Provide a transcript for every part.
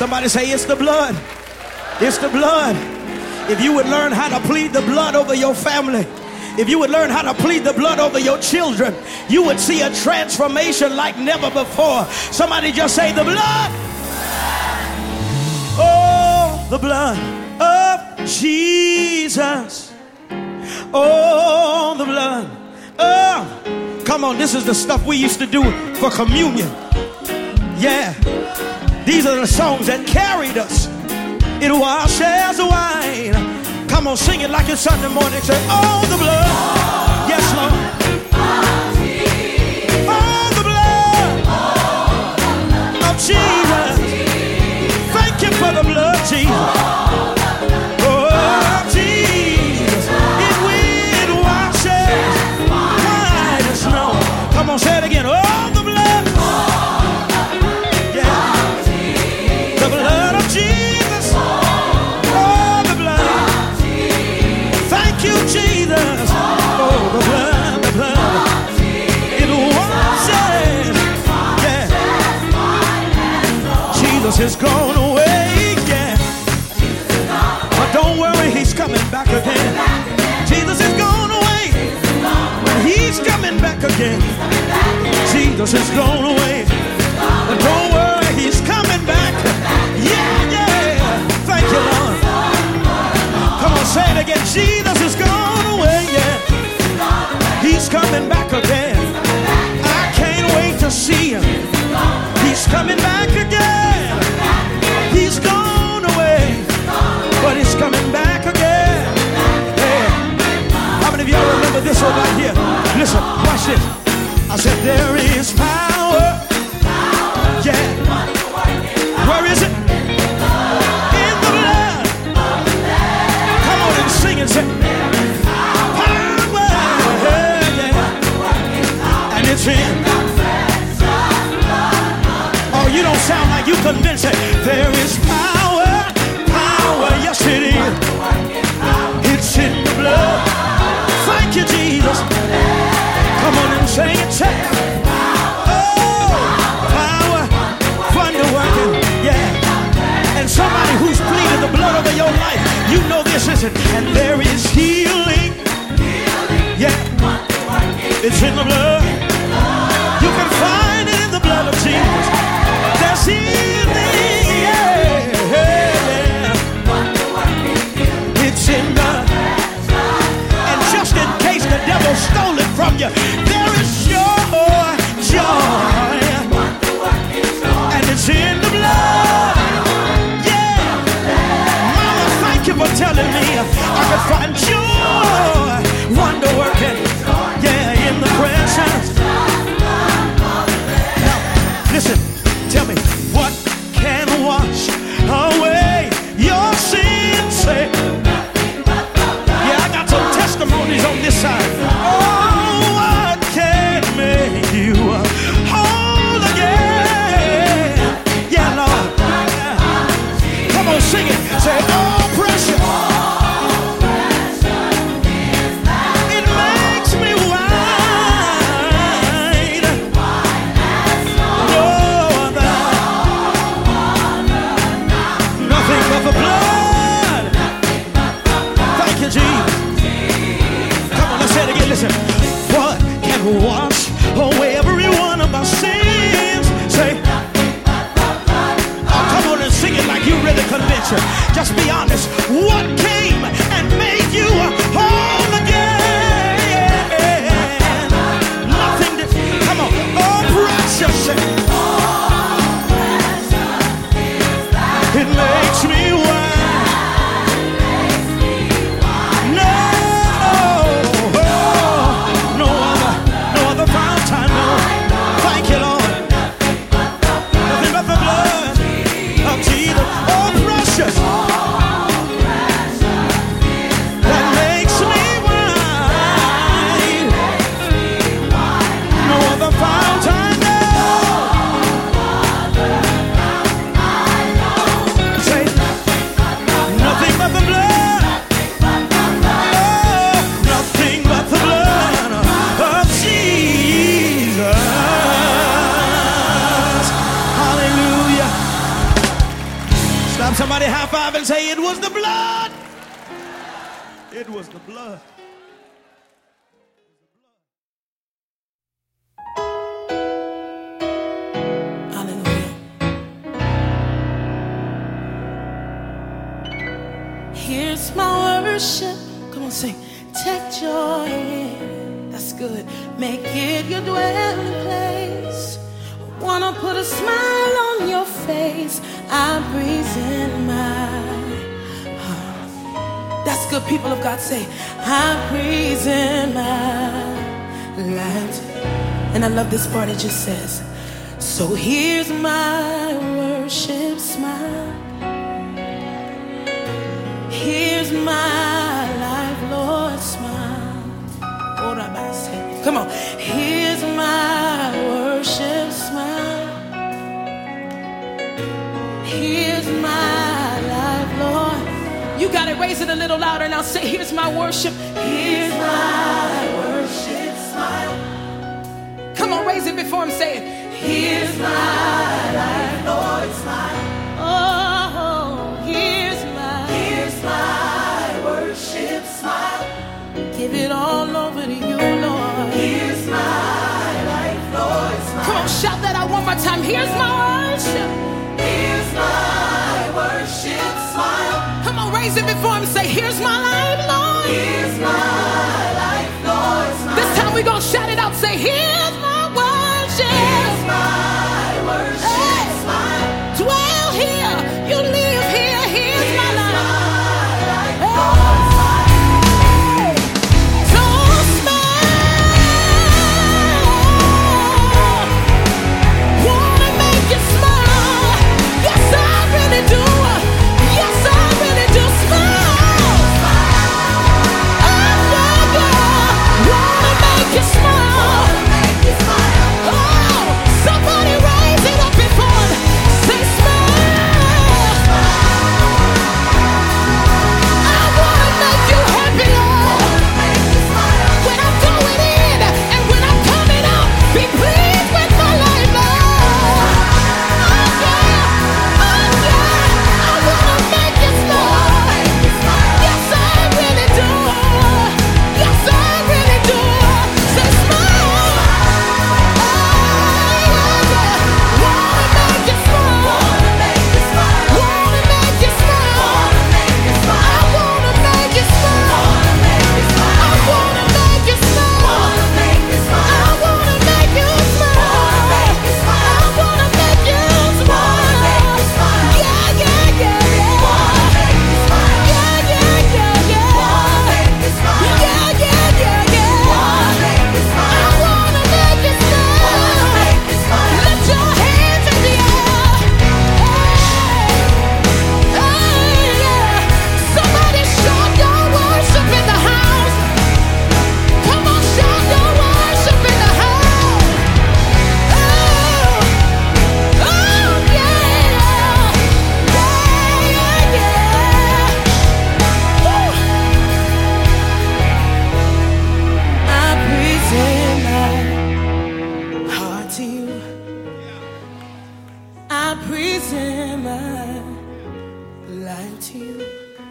Somebody say, It's the blood. It's the blood. If you would learn how to plead the blood over your family, if you would learn how to plead the blood over your children, you would see a transformation like never before. Somebody just say, The blood. Oh, the blood of Jesus. Oh, the blood. Oh, come on. This is the stuff we used to do for communion. Yeah. These are the songs that carried us. It washes away. Come on, sing it like it's Sunday morning. Say, Oh, the blood. Yes, Lord. Is gone away. Yeah. But don't worry, he's coming back again. Jesus is gone away. But he's coming back again. Jesus is gone away. But don't worry, he's coming back. Yeah, yeah. Thank you, Lord. Come on, say it again. Jesus is gone away. Yeah. He's coming back again. Like it. There is power, power, yes it is. It's in the blood. Thank you, Jesus. Come on and sing it, say it. Oh, power, wonder working, yeah. And somebody who's pleaded the blood over your life, you know this isn't. Worship. Come on, sing. Take joy. That's good. Make it your dwelling place. Wanna put a smile on your face. I breathe in my heart. That's good. People of God say, I breathe in my light. And I love this part. It just says, so here's my Come on. Here's my worship smile. Here's my life, Lord. You got it. Raise it a little louder now. Say, Here's my worship. Here's my worship smile. Come on, raise it before I'm saying, Here's my life, Lord, smile. Shout that out one more time. Here's my worship. Here's my worship smile. Come on, raise it before him. Say, Here's my life, Lord. Here's my life, Lord. Smile. This time we gonna shout it out. Say, Here's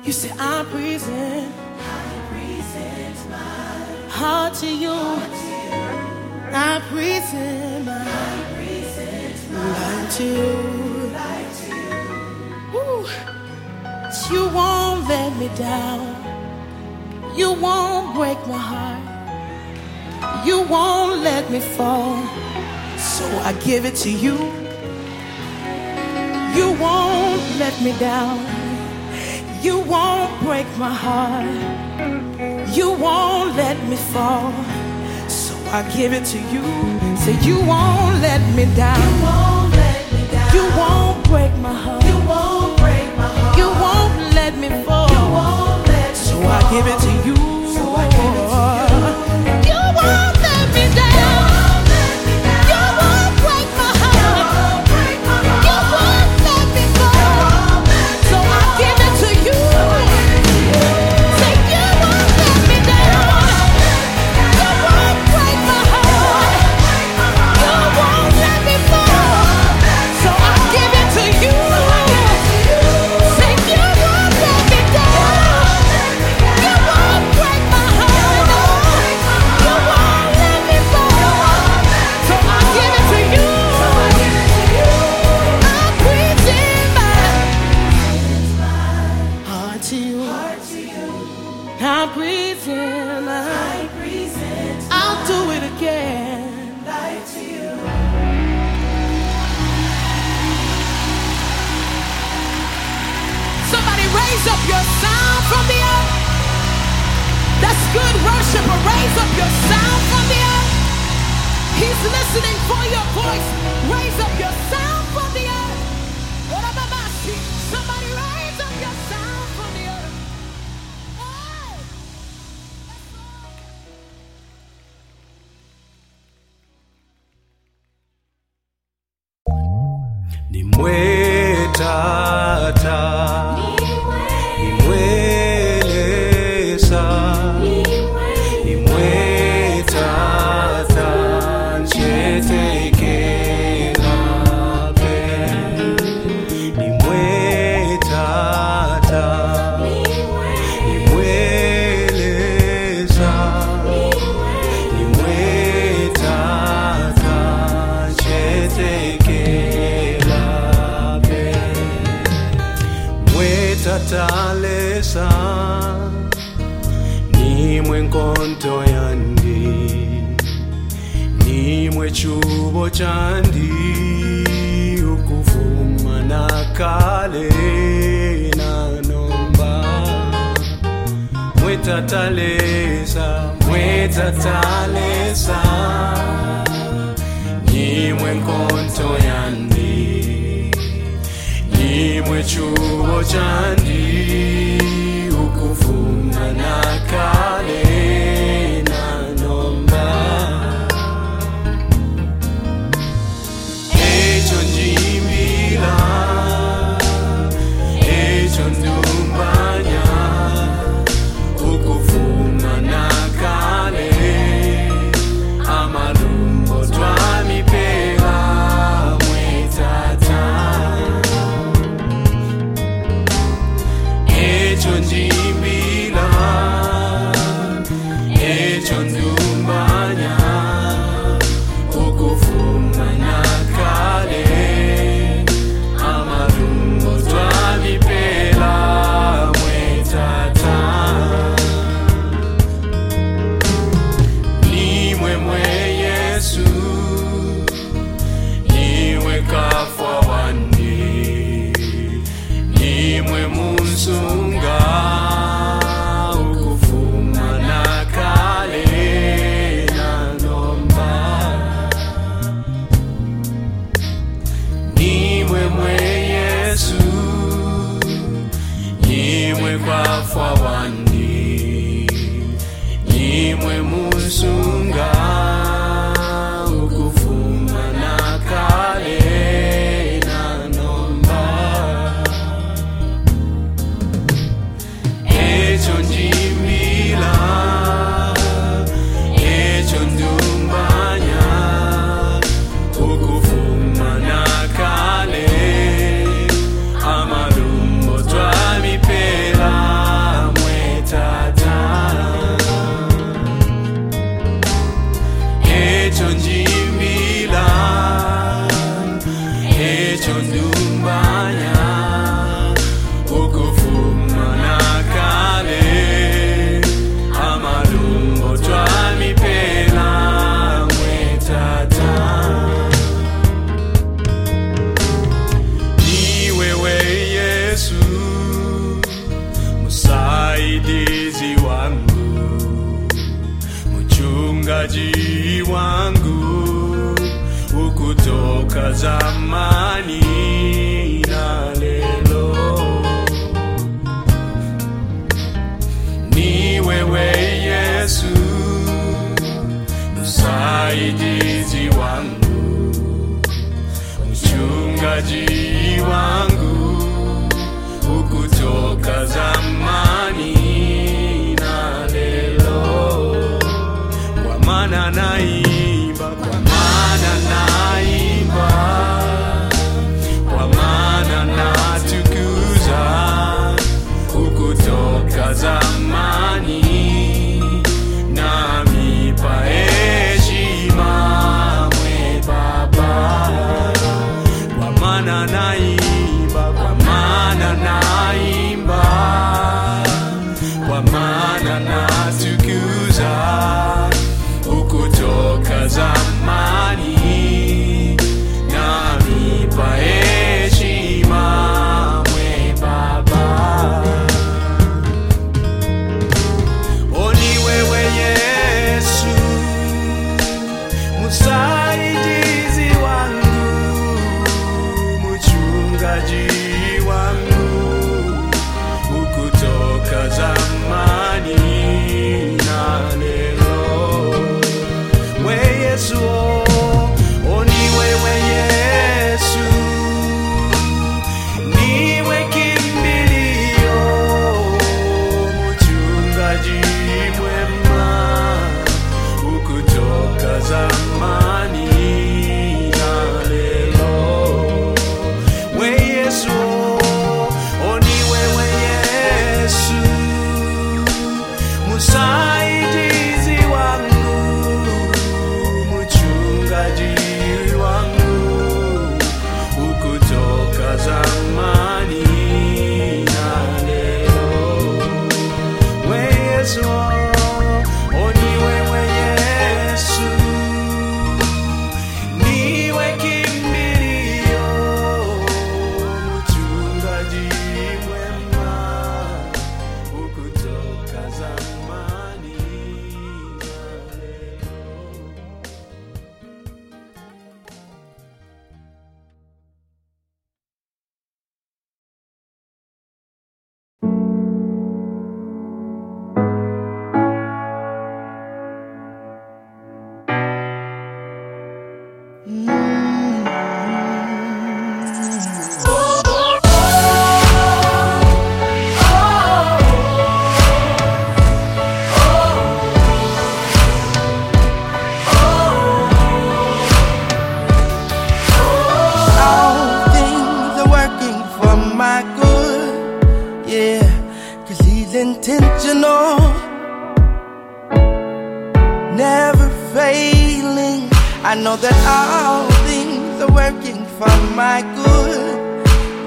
You say I present, I present my heart to you. I present my life to you. Woo. You won't let me down. You won't break my heart. You won't let me fall. So I give it to you. You won't let me down. You won't break my heart. You won't let me fall. So I give it to you. Say you won't let me down. You won't let me down. You won't break my heart. You won't break my heart. You won't let me fall. You won't let me so I give it to you. So I give it to you. You won't up your sound from the earth. He's listening for your voice. Raise up your sound. fortaleza nimwe nkonto yandi nimwe chubo chandi ukuvuma na nakale nanomba mwetataleza mwetataleza nimwe nkonto yandi mwe cha ndii huku fumna naka wafa wani nimwe musu.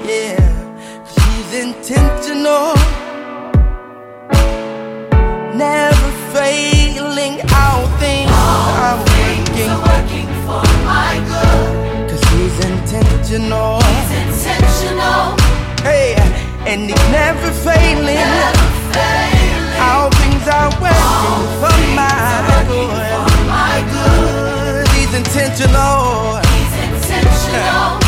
yeah. She's intentional, never failing. All things All things. Are working for my good. Cause she's intentional. He's intentional. Hey, and he's never failing. Never failing. All things are working All for my are good. For my good. He's intentional. He's intentional.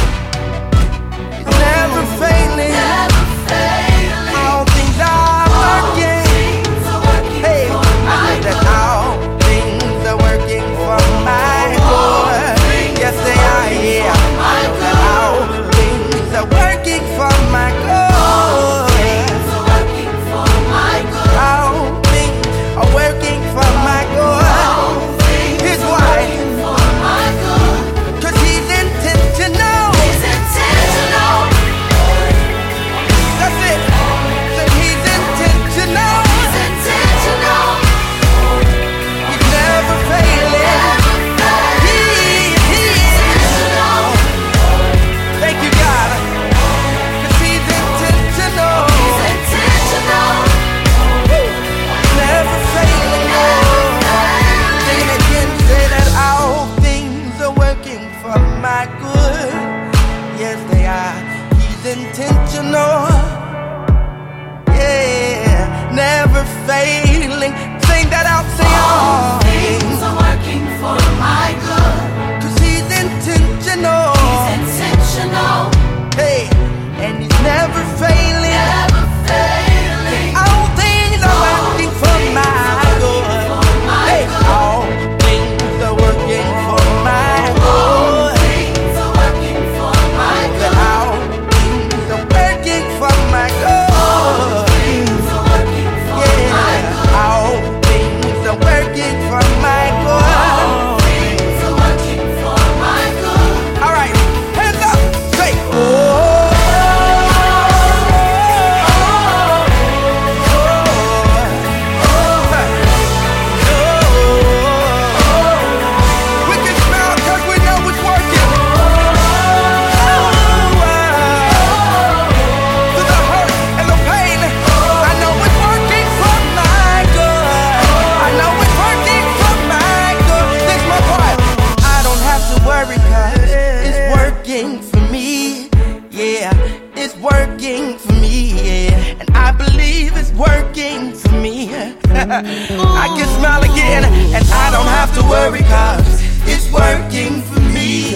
I can smile again, and I don't have to worry, cause it's working for me.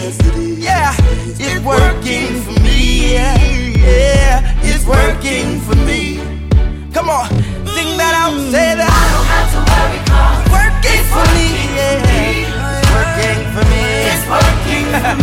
Yeah, it's working for me. Yeah, it's working for me. Come on, sing that out, say that. I don't have to worry, cause it's working for me. Yeah, it's working for me. It's working for me.